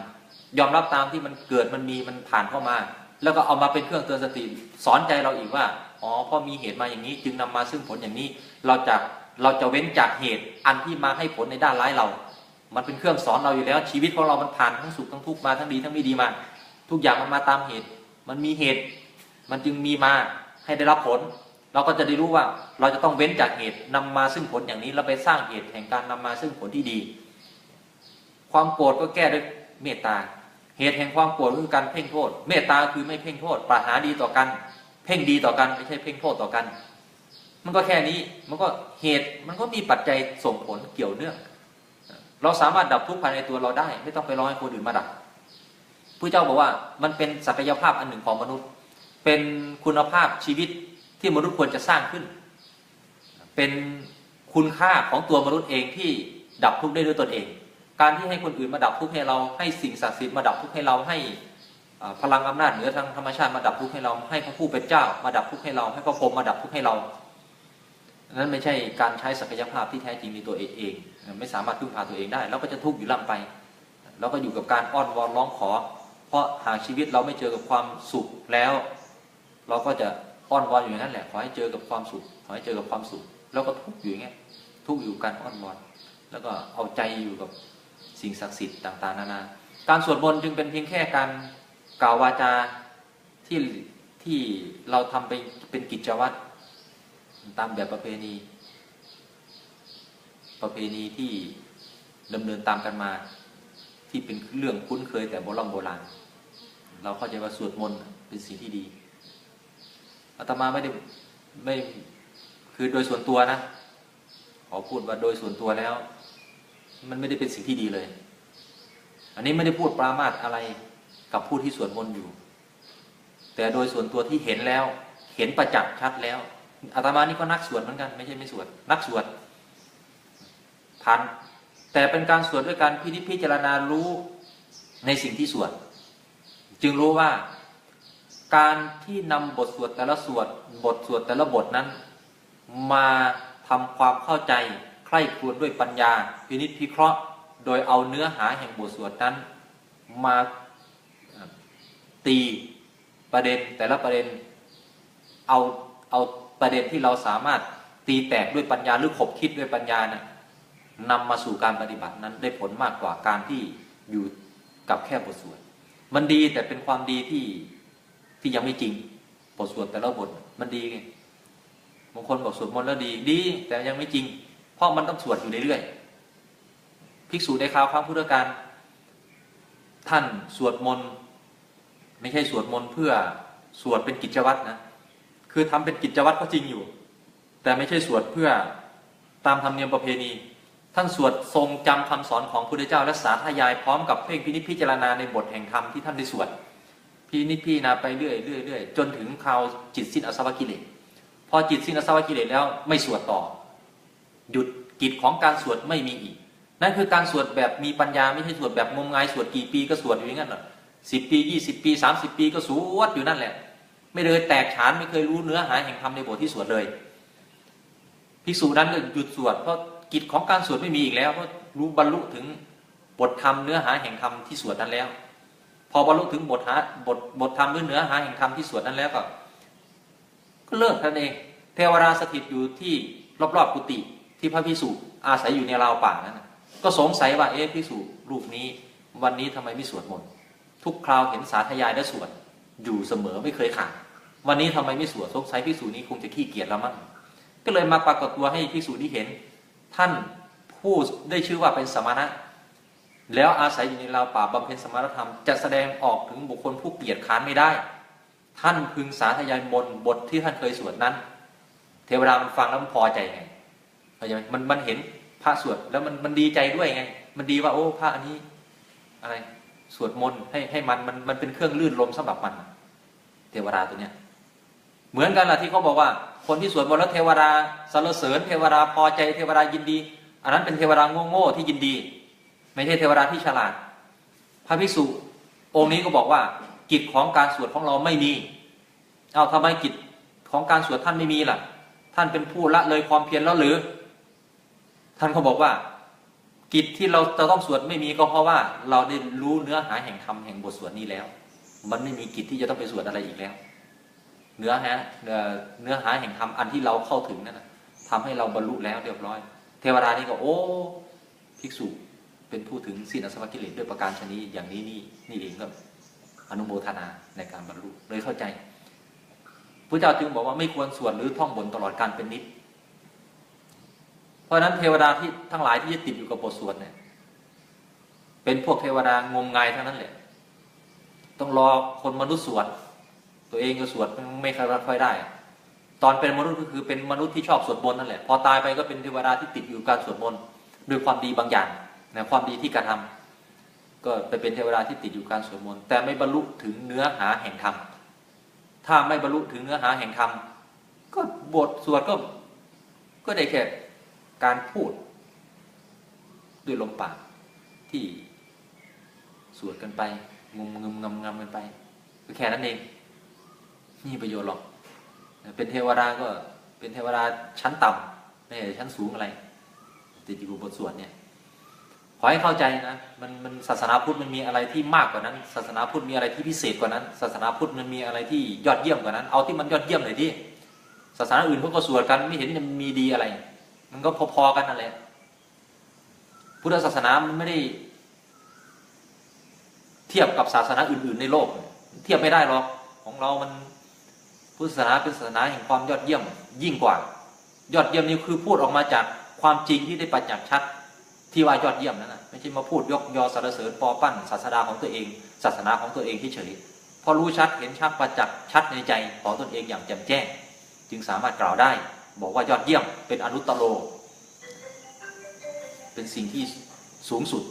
ยอมรับตามที่มันเกิดมันมีมันผ่านเข้ามา แล้วก็เอามาเป็นเครื่องเตือนสติสอนใจเราอีกว่าอ๋อพอมีเหตุมาอย่างนี้ จึงนำมาซึ่งผลอย่างนี้เราจะ เราจะเว้นจากเหตุอันที่มาให้ผลในด้านร้ายเรา มันเป็นเครื่องสอนเราอยู่แล้ว ชีวิตของเรามันผ่านทั้งสุขทั้งทุกข์มาทั้งดีทั้งไม่ดีมา ทุกอย่างมันมาตามเหตุ มันมีเหตุ มันจึงมีมาให้ได้รับผล เราก็จะได้รู้ว่าเราจะต้องเว้นจากเหตุนำมาซึ่งผลอย่างนี้แล้วไปสร้างเหตุแห่งการนำมาซึ่งผลที่ดี ความโกรธก็แก้ด้วยเมตตา เหตุแห่งความโกรธคือการเพ่งโทษ เมตตาคือไม่เพ่งโทษปรารถนาดีต่อกัน เพ่งดีต่อกันไม่ใช่เพ่งโทษต่อกัน มันก็แค่นี้มันก็เหตุมันก็มีปัจจัยส่งผลเกี่ยวเนื่อง เราสามารถดับทุกข์ภายในตัวเราได้ ไม่ต้องไปรอให้คนอื่นมาดับพระเจ้าบอกว่ามันเป็นศักยภาพอันหนึ่งของมนุษย์ เป็นคุณภาพชีวิตที่มนุษย์ควรจะสร้างขึ้น เป็นคุณค่าของตัวมนุษย์เองที่ดับทุกข์ได้ด้วยตนเอง การที่ให้คนอื่นมาดับทุกข์ให้เราให้สิ่งศักดิ์สิทธิ์มาดับทุกข์ให้เราให้พลังอำนาจเหนือทางธรรมชาติมาดับทุกข์ให้เราให้พระผู้เป็นเจ้า มาดับทุกข์ให้เราให้พระพรหมมาดับทุกข์ให้เรา นั้นไม่ใช่การใช้ศักยภาพที่แท้จริงในตัวเองเอง ไม่สามารถพึ่งพาตัวเองได้เราก็จะทุกข์อยู่ล่ำไปเราก็อยู่กับการอ้อนวอนร้องขอ เพราะหากชีวิตเราไม่เจอกับความสุขแล้ว เราก็จะอ้อนวอนอยู่อย่างนั้นแหละขอให้เจอกับความสุขขอให้เจอกับความสุขแล้วก็ทุกข์อยู่อย่างเงี้ยทุกข์อยู่การอ้อนวอนแล้วก็เอาใจอยู่กับสิ่งศักดิ์สิทธิ์ต่างๆนานา การสวดมนต์จึงเป็นเพียงแค่การกล่าววาจาที่ที่เราทำไปเป็นกิจวัตร ตามแบบประเพณี ประเพณีที่ดำเนินตามกันมา ที่เป็นเรื่องคุ้นเคยแต่โบราณโบราณ เราเข้าใจว่าสวดมนต์เป็นสิ่งที่ดีอาตมาไม่ได้ไม่คือโดยส่วนตัวนะขอพูดว่าโดยส่วนตัวแล้ว มันไม่ได้เป็นสิ่งที่ดีเลย อันนี้ไม่ได้พูดปรามาสอะไรกับผู้ที่สวดมนต์อยู่ แต่โดยส่วนตัวที่เห็นแล้ว เห็นประจักษ์ชัดแล้ว อาตมานี่ก็นักสวดเหมือนกันไม่ใช่ไม่สวดนักสวดผ่านแต่เป็นการสวดด้วยการพินิจพิจารณารู้ในสิ่งที่สวด จึงรู้ว่า การที่นำบทสวดแต่ละสวดบทสวดแต่ละบทนั้น มาทำความเข้าใจใคร่ครวญด้วยปัญญา พินิจพิเคราะห์ โดยเอาเนื้อหาแห่งบทสวดนั้น มาตีประเด็นแต่ละประเด็นเอาเอา ประเด็นที่เราสามารถตีแตกด้วยปัญญาหรือขบคิดด้วยปัญญานะ่ะนำมาสู่การปฏิบัตินั้นได้ผลมากกว่าการที่อยู่กับแค่บทสวดมันดีแต่เป็นความดีที่ที่ยังไม่จริงบทสวดแต่ละบทมันดีไงบางคนบอกสวดมนต์แล้วดีดี แต่ยังไม่จริง เพราะมันต้องสวดอยู่เรื่อยๆภิกษุในคราวครั้งพุทธกาลท่านสวดมนต์ไม่ใช่สวดมนต์เพื่อสวดเป็นกิจวัตรนะ คือทำเป็นกิจวัตรก็จริงอยู่ แต่ไม่ใช่สวดเพื่อตามธรรมเนียมประเพณี ท่านสวดทรงจำคำสอนของพระพุทธเจ้าและสาธยายพร้อมกับเพ่งพินิจพิจารณาในบทแห่งธรรมที่ท่านได้สวดพินิจพิจารณาไปเรื่อยเรื่อยเรื่อยจนถึงคราวจิตสิ้นอสวกิเลสพอจิตสิ้นอสวกิเลสแล้วไม่สวดต่อ หยุดกิจของการสวดไม่มีอีก นั่นคือการสวดแบบมีปัญญาไม่ใช่สวดแบบงมงายสวดกี่ปีก็สวดอยู่อย่างนั้นหรอสิบปียี่สิบปีสามสิบปีก็สวดอยู่นั่นแหละ ไม่เลยแตกฉานไม่เคยรู้เนื้อหาแห่งธรรมในบทที่สวดเลยภิกษุนั้นก็หยุดสวดเพราะกิจของการสวดไม่มีอีกแล้วเพราะรู้บรรลุถึงบทธรรมเนื้อหาแห่งธรรมที่สวดนั้นแล้ว พอบรรลุถึงบทหาบทบทธรรมหรือเนื้อหาแห่งธรรมที่สวดนั้นแล้วก็ก็เลิกท่านเอง เทวราสถิตอยู่ที่รอบๆกุฏิที่พระพิสุอาศัยอยู่ในราวป่านั้นก็สงสัยว่าเอ๊ะพิสุรูปนี้ วันนี้ทำไมไม่สวดมนต์ทุกคราวเห็นสาธยายและสวด อยู่เสมอไม่เคยขาดวันนี้ทำไมไม่สวดสงสัยพิสูจนี้คงจะขี้เกียจแล้วมั้งก็เลยมาปรากฏตัวให้พิสูจนี้เห็น ท่านผู้ได้ชื่อว่าเป็นสมณะ แล้วอาศัยอยู่ในราวป่าบำเพ็ญสมณธรรมจะแสดงออกถึงบุคคลผู้เกียจค้านไม่ได้ ท่านพึงสาธยายบนบทที่ท่านเคยสวดนั้น เทวดามันฟังแล้วมันพอใจไงเข้าใจไหมมันมันเห็นพระสวดแล้วมันมันดีใจด้วยไง มันดีว่าโอ้พระอันนี้อะไร สวดมนต์ให้ให้มันมันมันเป็นเครื่องลื่นลมสำหรับมัน เทวดาตัวเนี้ย เหมือนกันล่ะที่เขาบอกว่า คนที่สวดมนต์แล้วเทวดาสรรเสริญเทวดาพอใจเทวดายินดี อันนั้นเป็นเทวดาโง่ๆที่ยินดี ไม่ใช่เทวดาที่ฉลาด พระภิกษุองค์นี้ก็บอกว่า กิจของการสวดของเราไม่มี เอาทำไมกิจของการสวดท่านไม่มีล่ะ ท่านเป็นผู้ละเลยความเพียรแล้วหรือ ท่านเขาบอกว่า กิจที่เราจะต้องสวดไม่มีก็เพราะว่า เราได้รู้เนื้อหาแห่งธรรมแห่งบทสวดนี้แล้ว มันไม่มีกิจที่จะต้องไปสวดอะไรอีกแล้ว เนื้อหาเนื้อเนื้อหาแห่งธรรมอันที่เราเข้าถึงนั่นนะทำให้เราบรรลุแล้วเรียบร้อย เทวดานี่ก็โอ้ภิกษุเป็นผู้ถึงสิ้นอสวกิเลสด้วยประการชนีอย่างนี้นี่นี่เองก็อนุโมทนาในการบรรลุเลยเข้าใจพระเจ้าจึงบอกว่าไม่ควรสวดหรือท่องบนตลอดการเป็นนิด เพราะฉะนั้นเทวดาที่ทั้งหลายที่ยึดติดอยู่กับบทสวดเนี่ย เป็นพวกเทวดางมงายทั้งนั้นแหละ ต้องรอคนมนุษย์สวดตัวเองก็สวดไม่ค่อยได้ ตอนเป็นมนุษย์ก็คือเป็นมนุษย์ที่ชอบสวดมนต์นั่นแหละ พอตายไปก็เป็นเทวดาที่ติดอยู่การสวดมนต์ด้วยความดีบางอย่างนะความดีที่กระทำก็ไปเป็นเทวดาที่ติดอยู่การสวดมนต์แต่ไม่บรรลุถึงเนื้อหาแห่งธรรมถ้าไม่บรรลุถึงเนื้อหาแห่งธรรมก็บทสวดก็ก็ได้แค่ การพูด ด้วยลมปากที่สวดกันไปงมงมงำงำกันไปก็แค่นั้นเองไม่มีประโยชน์หรอก เป็นเทวดาก็เป็นเทวดาชั้นต่ำไม่ใช่ชั้นสูงอะไรติดอยู่บทสวดเนี่ยขอให้เข้าใจนะมันมันศาสนาพุทธมันมีอะไรที่มากกว่านั้น ศาสนาพุทธมีอะไรที่พิเศษกว่านั้น ศาสนาพุทธมันมีอะไรที่ยอดเยี่ยมกว่านั้น เอาที่มันยอดเยี่ยมหน่อยดิศาสนาอื่นเขาก็สวดกันไม่เห็นจะมีดีอะไร มันก็พอๆกันนั่นแหละพุทธศาสนามันไม่ได้ เทียบกับศาสนาอื่น ๆ ในโลก เทียบไม่ได้หรอกของเรามันพุทธศาสนาเป็นศาสนาแห่งความยอดเยี่ยม ยิ่งกว่า ยอดเยี่ยมนี่คือพูดออกมาจากความจริงที่ได้ประจักชัด ที่ว่ายอดเยี่ยมนั่นนะไม่ใช่มาพูดยกยอสรรเสริญปอปั้น ศาสนาของตัวเอง ศาสนาของตัวเองที่เฉยพอรู้ชัดเห็นชัดประจักษ์ชัดในใจของตนเองอย่างแจ่มแจ้ง จึงสามารถกล่าวได้ บอกว่ายอดเยี่ยมเป็นอนุตตโรเป็นสิ่งที่สูงสุด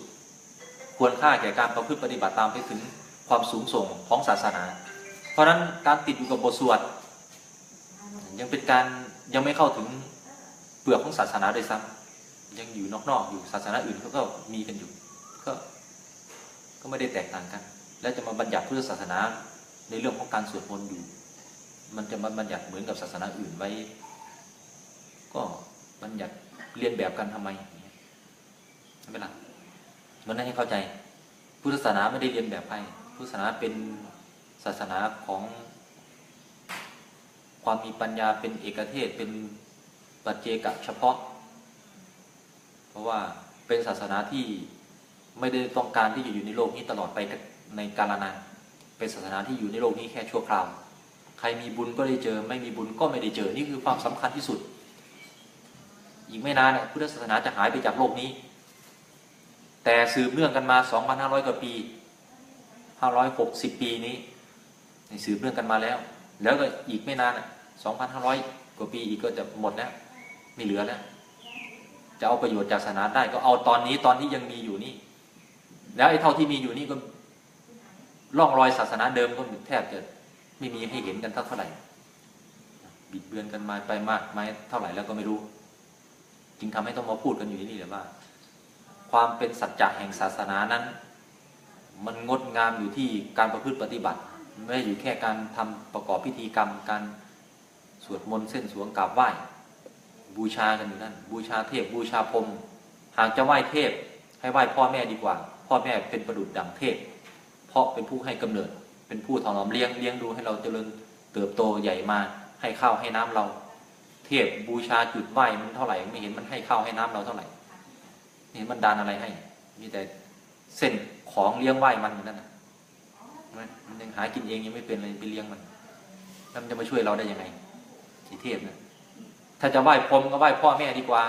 ควรค่าแก่การประพฤติปฏิบัติตามไปถึงความสูงส่งของศาสนา เพราะฉะนั้นการติดอยู่กับบทสวดยังเป็นการยังไม่เข้าถึงเปลือกของศาสนาเลยซ้ำยังอยู่นอกๆอยู่ศาสนาอื่นเขาก็มีกันอยู่ก็ก็ไม่ได้แตกต่างกัน แล้วจะมาบัญญัติพุทธศาสนาในเรื่องของการสวดมนต์อยู่ มันจะมาบัญญัติเหมือนกับศาสนาอื่นไว้ ก็บัญญัติเรียนแบบกันทำไมอย่เงี้ยไม่เป็นไรมันให้เข้าใจ พุทธศาสนาไม่ได้เรียนแบบใครพุทธศาสนาเป็นศาสนาของความมีปัญญาเป็นเอกเทศเป็นปัจเจกเฉพาะ เพราะว่าเป็นศาสนาที่ไม่ได้ต้องการที่จะอยู่ในโลกนี้ตลอดไปในกาลนานเป็นศาสนาที่อยู่ในโลกนี้แค่ชั่วคราว ใครมีบุญก็ได้เจอ ไม่มีบุญก็ไม่ได้เจอ นี่คือความสำคัญที่สุด อีกไม่นานพุทธศาสนาจะหายไปจากโลกนี้ แต่สืบเนื่องกันมา 2,500 กว่าปี 560 ปีนี้สืบเนื่องกันมาแล้ว แล้วก็อีกไม่นาน2,500 กว่าปีอีกก็จะหมดแล้วไม่เหลือแล้วจะเอาประโยชน์จากศาสนาได้ก็เอาตอนนี้ตอนที่ยังมีอยู่นี่ แล้วไอ้เท่าที่มีอยู่นี่ก็ล่องรอยศาสนาเดิมก็แทบจะไม่มีให้เห็นกันเท่าไหร่บิดเบือนกันมาไปมากไหมเท่าไหร่แล้วก็ไม่รู้ จึงทำให้ต้องมาพูดกันอยู่ที่นี่แหละว่า ความเป็นสัจจะแห่งศาสนานั้น มันงดงามอยู่ที่การประพฤติปฏิบัติ ไม่ได้อยู่แค่การทำประกอบพิธีกรรม การสวดมนต์เส้นสวงกราบไหว้บูชากันอยู่นั่นบูชาเทพบูชาพรมหากจะไหว้เทพ ให้ไหว้พ่อแม่ดีกว่า พ่อแม่เป็นประดุจดังเทพ เพราะเป็นผู้ให้กำเนิด เป็นผู้ถนอมเลี้ยงเลี้ยงดูให้เราเจริญเติบโตใหญ่มาให้ข้าวให้น้ำเรา เทพบูชาจุดไหว้มันเท่าไหร่ไม่เห็นมันให้ข้าวให้น้ำเราเท่าไหร่เห็นมันดานอะไรให้ มีแต่เส้นของเลี้ยงไหว้มันนั่นนะมันยังหากินเองยังไม่เป็นเลยไปเลี้ยงมันแล้วมันจะมาช่วยเราได้ยังไงสีเทพนะถ้าจะไหว้พรมก็ไหว้พ่อแม่ดีกว่า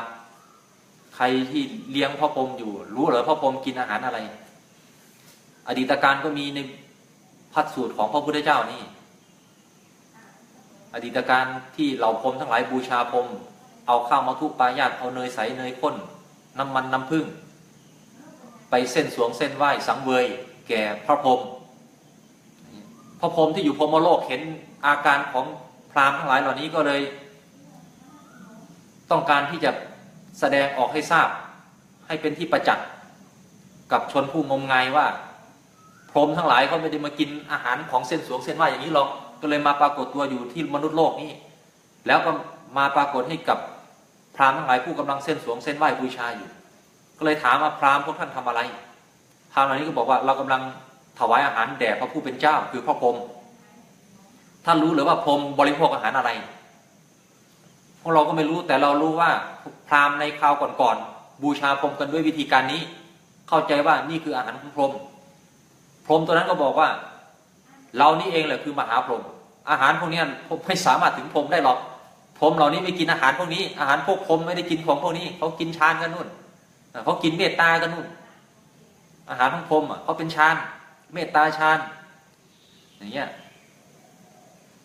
ใครที่เลี้ยงพ่อพรมอยู่ รู้เหรอพ่อพรมกินอาหารอะไร อดีตการก็มีในพัดสูตรของพระพุทธเจ้านี่ อดีตการที่เหล่าพรมทั้งหลายบูชาพรมเอาข้าวมาทุปายาตเอาเนยใสเนยข้น น้ำมันน้ำผึ้งไปเส้นสวงเส้นไหว้สังเวย แก่พระพรมพระพรมที่อยู่พรหมโลกเห็นอาการของพราหมณ์ทั้งหลายเหล่านี้ก็เลย ต้องการที่จะแสดงออกให้ทราบ ให้เป็นที่ประจักษ์กับชนผู้งมงายว่า พรหมทั้งหลายเขาไม่ได้มากินอาหารของเส้นสวงเส้นไหวอย่างนี้หรอก ก็เลยมาปรากฏตัวอยู่ที่มนุษย์โลกนี้ แล้วก็มาปรากฏให้กับพราหมณ์ทั้งหลายผู้กำลังเส้นสวงเส้นไหวบูชาอยู่ ก็เลยถามว่าพราหมณ์พวกท่านทำอะไร พราหมณ์เหล่านี้ก็บอกว่าเรากำลังถวายอาหารแด่พระผู้เป็นเจ้าคือพระพรหมท่านรู้หรือว่าพรหมบริโภคอาหารอะไร พวกเราก็ไม่รู้แต่เรารู้ว่าพราหมณ์ในคราวก่อนๆบูชาพรหมกันด้วยวิธีการนี้ เข้าใจว่านี่คืออาหารของพรหมพรหมตัวนั้นก็บอกว่า เรานี่เองแหละคือมหาพรหมอาหารพวกนี้ไม่สามารถถึงพรหมได้หรอกพรหมเหล่านี้ไม่กินอาหารพวกนี้ อาหารพวกพรหมไม่ได้กินของพวกนี้เขากินฌานกันนู่นเขากินเมตตากันนู่น อาหารของพรหมเขาเป็นฌานเมตตาฌานอย่างเงี้ย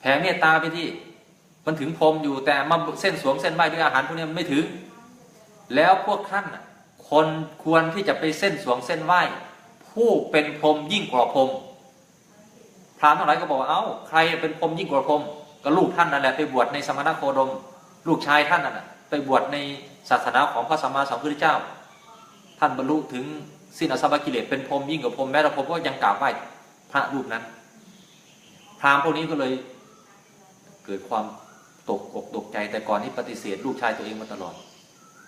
แผ่เมตตาไปที่ มันถึงพรหมอยู่แต่มาเส้นสวงเส้นไหวด้วยอาหารพวกนี้มันไม่ถึง แล้วพวกท่านคนควรที่จะไปเส้นสวงเส้นไหวผู้เป็นพรหมยิ่งกว่าพรม รามทั้งหลายก็บอกว่าเอ้าใครเป็นพรมยิ่งกว่าพรมก็ลูกท่านนั่นแหละไปบวชในสมณโคดม ลูกชายท่านนั่นแหะไปบวชในศาสนาของพระสัมมาสัมพุทธเจ้า ท่านบรรลุถึงสิ้นอสวกิเลสเป็นพรมยิ่งกว่าพรมแม้แต่พรมก็ยังกราบไหว้พระรูปนั้นรามพวกนี้ก็เลยเกิดความตกอกตกใจแต่ก่อนนี่ปฏิเสธ ลูกชายตัวเองมาตลอด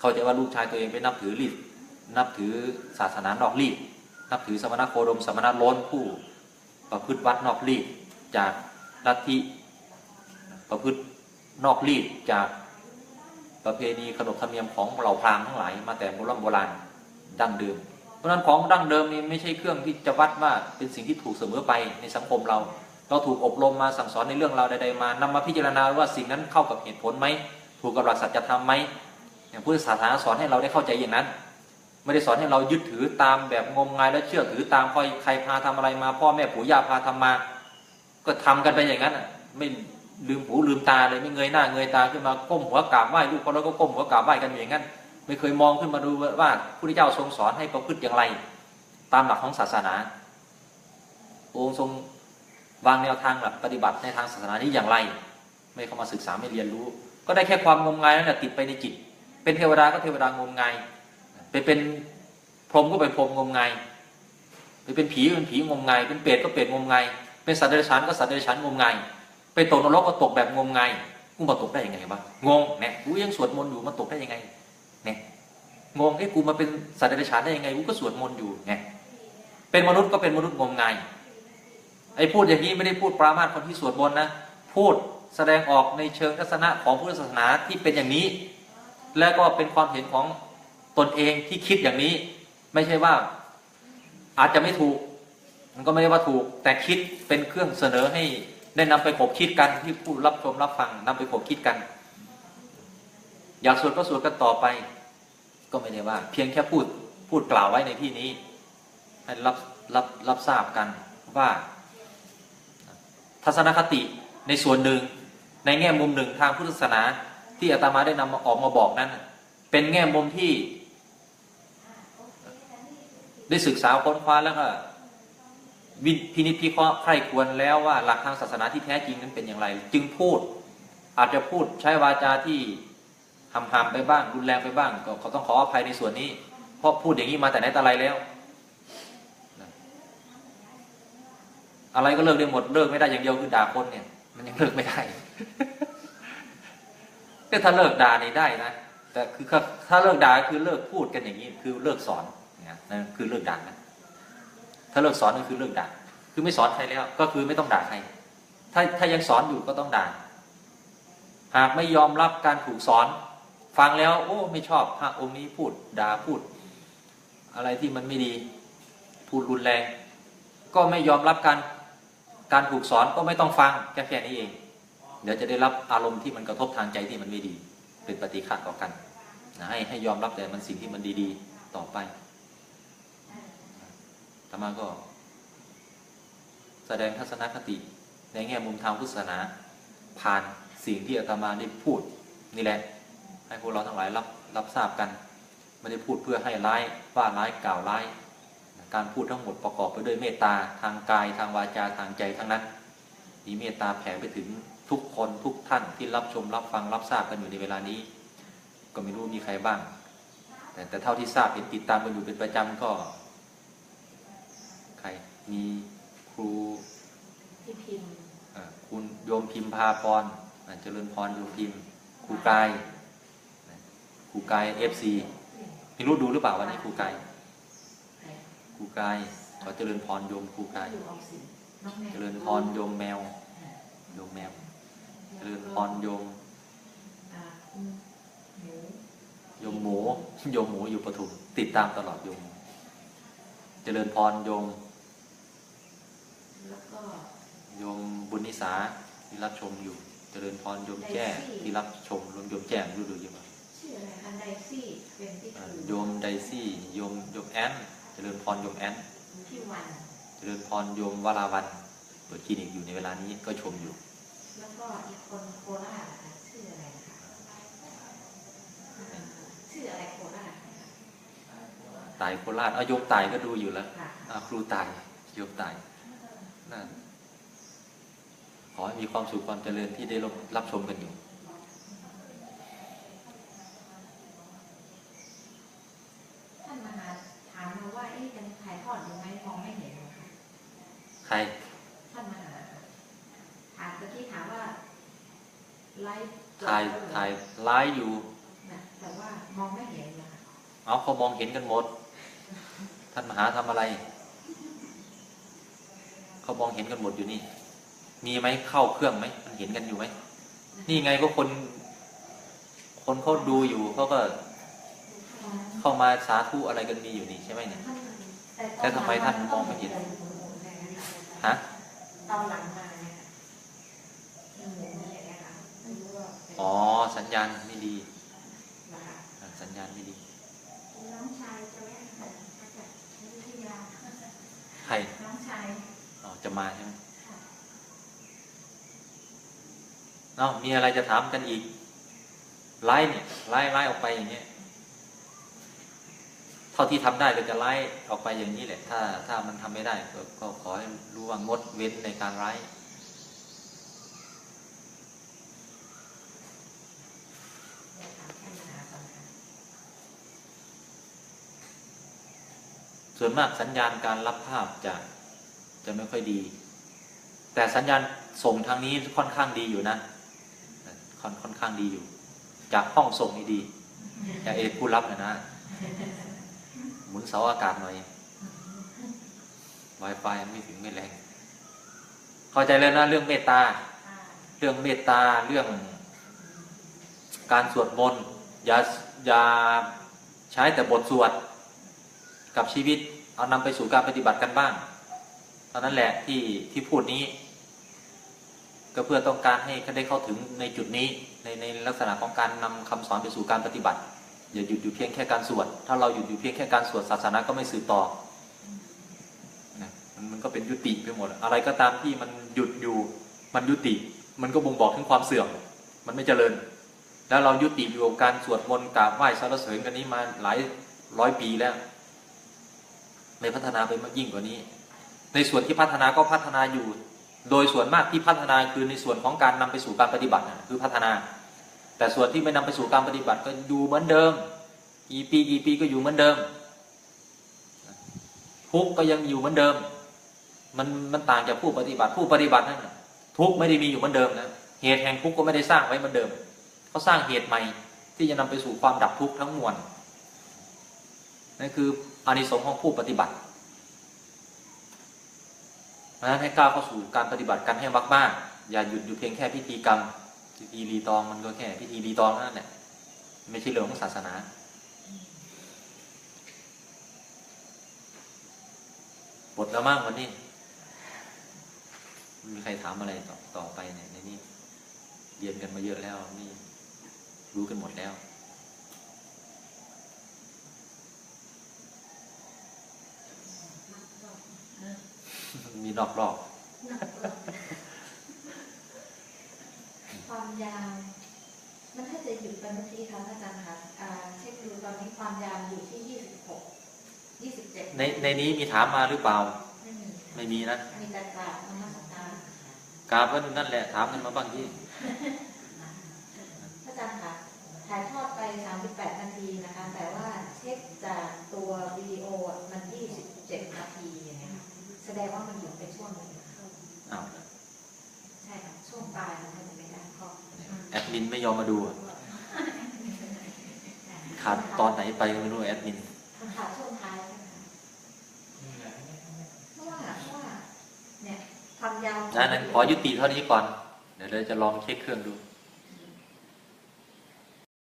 เข้าใจว่าลูกชายตัวเองไปนับถือรีดนับถือศาสนานอกรีดนับถือสมณโคดมสมณโล้นผู้ ประพฤติวัดนอกรีดจากลัทธิประพฤตินอกรีดจากประเพณีขนบธรรมเนียมของเหล่าพราหมณ์ทั้งหลายมาแต่โบราณโบราณดั้งเดิม เพราะนั้นของดั้งเดิมนี่ไม่ใช่เครื่องที่จะวัดว่าเป็นสิ่งที่ถูกเสมอไปในสังคมเรา เราถูกอบรมมาสั่งสอนในเรื่องเราใดๆมานำมาพิจารณาว่าสิ่งนั้นเข้ากับเหตุผลไหมถูกกับหลักสัจธรรมไหมอย่างพุทธศาสนาสอนให้เราได้เข้าใจอย่างนั้น ไม่ได้สอนให้เรายึดถือตามแบบงมงายและเชื่อถือตามคอยใครพาทำอะไรมา พ่อแม่ปู่ย่าพาทำมา ก็ทำกันไปอย่างนั้นอะไม่ลืมหูลืมตาเลยไม่เงยหน้าเงยตาขึ้นมาก้มหัวกราบไหว้ลูกคนแล้วก็ก้มหัวกราบไหว้กันอย่างนั้น ไม่เคยมองขึ้นมาดูว่าพระพุทธเจ้าทรงสอนให้ประพฤติอย่างไร ตามหลักของศาสนาองค์ทรงวางแนวทางหลักปฏิบัติในทางศาสนานี้อย่างไร ไม่เข้ามาศึกษาไม่เรียนรู้ ก็ได้แค่ความงมงายนั่นแหละติดไปในจิต เป็นเทวดาก็เทวดางมงาย เป็นพรหมก็เป็นพรหมงมงายไปเป็นผีเป็นผีงมงาย เป็นเปรตก็เปรตงมงาย เป็นสัตว์เดรัจฉานก็สัตว์เดรัจฉานงมงาย ไปตกนรกก็ตกแบบงมงายกูมาตกได้ยังไงบ้างงงเนี่ยกูยังสวดมนต์อยู่มาตกได้ยังไงเนี่ยงงไอ้กูมาเป็นสัตว์เดรัจฉานได้ยังไงกูก็สวดมนต์อยู่ไงเป็นมนุษย์ก็เป็นมนุษย์งมงายไอ้พูดอย่างนี้ไม่ได้พูดปรามาสคนที่สวดมนต์นะพูดแสดงออกในเชิงทัศนะของพุทธศาสนาที่เป็นอย่างนี้ และก็เป็นความเห็นของ ตนเองที่คิดอย่างนี้ ไม่ใช่ว่า อาจจะไม่ถูก มันก็ไม่ได้ว่าถูก แต่คิดเป็นเครื่องเสนอให้ได้นำไปขบคิดกันที่ผู้รับชมรับฟังนำไปขบคิดกัน อยากสวดก็สวดกันต่อไป ก็ไม่ได้ว่า เพียงแค่พูดพูดกล่าวไว้ในที่นี้ ให้รับรับรับทราบกันว่า ทัศนคติในส่วนหนึ่ง ในแง่มุมหนึ่งทางพุทธศาสนา ที่อาตมาได้นำมาออกมาบอกนั้น เป็นแง่มุมที่ ได้ศึกษาค้นคว้าแล้วก็วิพินิจพิเคราะห์ใคร่ควรแล้วว่าหลักทางศาสนาที่แท้จริงนั้นเป็นอย่างไร จึงพูดอาจจะพูดใช้วาจาที่หำหำไปบ้างรุนแรงไปบ้าง ก็เขาต้องขออภัยในส่วนนี้ เพราะพูดอย่างนี้มาแต่ไหนแต่ไรแล้ว อะไรก็เลิกได้หมดเลิกไม่ได้อย่างเดียวคือด่าคนเนี่ย มันยังเลิกไม่ได้ก็ถ้าเลิกด่านี่ได้นะแต่คือถ้าเลิกด่าคือเลิกพูดกันอย่างนี้ คือเลิกสอน นั่นคือเลิกด่านะถ้าเลิกสอนก็คือเลิกด่าคือไม่สอนใครแล้ว ก็คือไม่ต้องด่าใคร ถ้าถ้ายังสอนอยู่ก็ต้องด่า หากไม่ยอมรับการถูกสอน ฟังแล้ว โอ้ ไม่ชอบพระองค์นี้พูดด่าพูด อะไรที่มันไม่ดี พูดรุนแรง ก็ไม่ยอมรับการการถูกสอนก็ไม่ต้องฟังแค่แค่นี้เอง เดี๋ยวจะได้รับอารมณ์ที่มันกระทบทางใจที่มันไม่ดี เป็นปฏิฆะต่อกันนะให้ให้ยอมรับแต่มันสิ่งที่มันดี ๆ ต่อไป ธรรมาก็ แสดงทัศนคติ ในแง่มุมทางพุทธศาสนา ผ่านสิ่งที่อาตมาได้พูดนี่แหละ ให้พวกเราทั้งหลายรับรับทราบกัน ไม่ได้พูดเพื่อให้ร้ายว่าร้ายกล่าวร้าย การพูดทั้งหมดประกอบไปด้วยเมตตาทางกายทางวาจาทางใจทั้งนั้น มีเมตตาแผ่ไปถึงทุกคนทุกท่านที่รับชมรับฟังรับทราบกันอยู่ในเวลานี้ ก็ไม่รู้มีใครบ้าง แต่แต่เท่าที่ทราบเห็นติดตามกันอยู่เป็นประจำก็ มีครูพี่พิมพ์เอ่อคุณโยมพิมพาพรอ่าเจริญพรโยมพิมพ์ครูกายครูกาย FC ไม่รู้ดูหรือเปล่าวันนี้ครูกายครูกายขอเจริญพรโยมครูกายอยู่ออมสินน้องแม่เจริญพรโยมแมวโยมแมว เจริญพรโยมอ่าคุณหมูโยมหมูโยมหมูอยู่ปทุมติดตามตลอดโยม เจริญพรโยมแล้ว ก็โยมบุญนิสาที่รับชมอยู่ เจริญพรโยมแจ้ที่รับชมโยมแจ้รู้ดูอยู่ป่ะชื่ออะไรคะไดซี่เป็นที่อ่าถือโยมไดซี่โยมโยมแอนเจริญพรโยมแอนพี่วันเจริญพรโยมวราวันเปิดคลินิกอยู่ในเวลานี้ก็ชมอยู่ แล้วก็อีกคนโคราชนะคะชื่ออะไรนะคะอ่าชื่ออะไรโคราชนะคะตายโคราชเอาโยมตายก็ดูอยู่แล้วค่ะอ่าครูตายโยมตาย นั่นขอให้มีความสุขความเจริญที่ได้รับชมกันอยู่ใครท่านมหาถามเมื่อกี้ถามว่าไลฟ์ถ่ายถ่ายไลฟ์อยู่แต่ว่ามองไม่เห็นนะคะเอาเขามองเห็นกันหมด ท่านมหาทำอะไร เขามองเห็นกันหมดอยู่นี่ มีไหมเข้าเครื่องไหมมันเห็นกันอยู่ไหมนี่ไงก็คน คนเขาดูอยู่เขาก็เข้ามาสาธุอะไรกันมีอยู่นี่ใช่ไหมเนี่ยแต่ทำไมท่านมองไม่เห็นฮะตอนหลังมาเนี่ยค่ะอืมเนี่ยนะคะไม่รู้ว่าเป็นอ๋อสัญญาณไม่ดีนะคะอ่าสัญญาณไม่ดีน้องชายจะแวะมาจากวิทยาใครน้องชายอ๋อ จะมาใช่ไหมค่ะเอ้ามีอะไรจะถามกันอีก ไล่เนี่ยไล่ไล่ออกไปอย่างเงี้ยเท่าที่ทำได้ก็จะไล่ออกไปอย่างนี้แหละ ถ้าถ้ามันทำไม่ได้ก็ก็ขอให้รู้ว่างดเว้นในการไล่เดี๋ยวถามท่านมหาก่อนค่ะส่วนมากสัญญาณการรับภาพจะ จะไม่ค่อยดี แต่สัญญาณส่งทางนี้ค่อนข้างดีอยู่นะ ค่อนค่อนข้างดีอยู่ จากห้องส่งนี่ดีจากเอกผู้รับนะนะ หมุนเสาอากาศหน่อย Wi-Fi ไม่ถึงไม่แรง เข้าใจแล้วนะเรื่องเมตตา เรื่องเมตตาเรื่องการสวดมนต์อย่าอย่าใช้แต่บทสวดกับชีวิต เอานำไปสู่การปฏิบัติกันบ้าง ท่านั้นแหละที่ที่พูดนี้ ก็เพื่อต้องการให้เขาได้เข้าถึงในจุดนี้ในในลักษณะของการนำคำสอนไปสู่การปฏิบัติ อย่าหยุดอยู่เพียงแค่การสวด ถ้าเราหยุดอยู่เพียงแค่การสวดศาสนาก็ไม่สืบต่อนะมันมันก็เป็นยุติไปหมด อะไรก็ตามที่มันหยุดอยู่มันยุติ มันก็บ่งบอกถึงความเสื่อมมันไม่เจริญ แล้วเรายุติอยู่กับการสวดมนต์กราบไหว้สรรเสริญกันนี้มาหลายร้อยปีแล้ว ไม่พัฒนาไปมากยิ่งกว่านี้ ในส่วนที่พัฒนาก็พัฒนาอยู่ โดยส่วนมากที่พัฒนาคือในส่วนของการนำไปสู่การปฏิบัติคือพัฒนา แต่ส่วนที่ไม่นำไปสู่การปฏิบัติก็อยู่เหมือนเดิมกี่ปีกี่ปีก็อยู่เหมือนเดิมทุกก็ยังอยู่เหมือนเดิม มันมันต่างจากผู้ปฏิบัติผู้ปฏิบัตินั่นทุกไม่ได้มีอยู่เหมือนเดิมนะเหตุแห่งทุกก็ไม่ได้สร้างไว้เหมือนเดิมเขาสร้างเหตุใหม่ที่จะนำไปสู่ความดับทุกข์ทั้งมวลนั่นคืออานิสงส์ของผู้ปฏิบัติ ราะฉะนั้นให้ก้าวเข้าสู่การปฏิบัติกันให้มากๆอย่าหยุดอยู่เพียงแค่พิธีกรรม พิธีรีตองมันก็แค่พิธีรีตองนั่นแหละไม่ใช่เรื่องของศาสนาบทแล้วมั่งวันนี้ไม่มีใครถามอะไรต่อตอไปเนี่ยในนี้เรียนกันมาเยอะแล้วนี่รู้กันหมดแล้ว มีนอกรอบความยาว มันถ้าจะหยุดไปเมื่อกี้ค่ะอาจารย์คะอ่าเช็คดูตอนนี้ความยาวอยู่ที่ยี่สิบหกยี่สิบเจ็ดในในนี้มีถามมาหรือเปล่า ไม่มีไม่มีนะ มีแต่กราบนมัสการกราบก็นั่นแหละถามกันมาบ้างที่อาจารย์คะถ่ายทอดไป38นาทีนะคะ แต่ว่าเช็คจากตัววิดีโออะมัน27 นาทีอย่างเงี้ยค่ะ แสดงว่ามันหยุดไปช่วงหนึงอ้าวใช่ค่ะช่วงปลายมันก็จะไม่ได้ข้อแอดมินไม่ยอมมาดูอะขาดตอนไหนไปก็ไม่รู้แอดมินมันขาดช่วงท้ายใช่ไหมคะเพราะว่าเพราะว่าเนี่ยความยาวนะนั้นขอยุติเท่านี้ก่อน เดี๋ยวเราจะลองเช็คเครื่องดู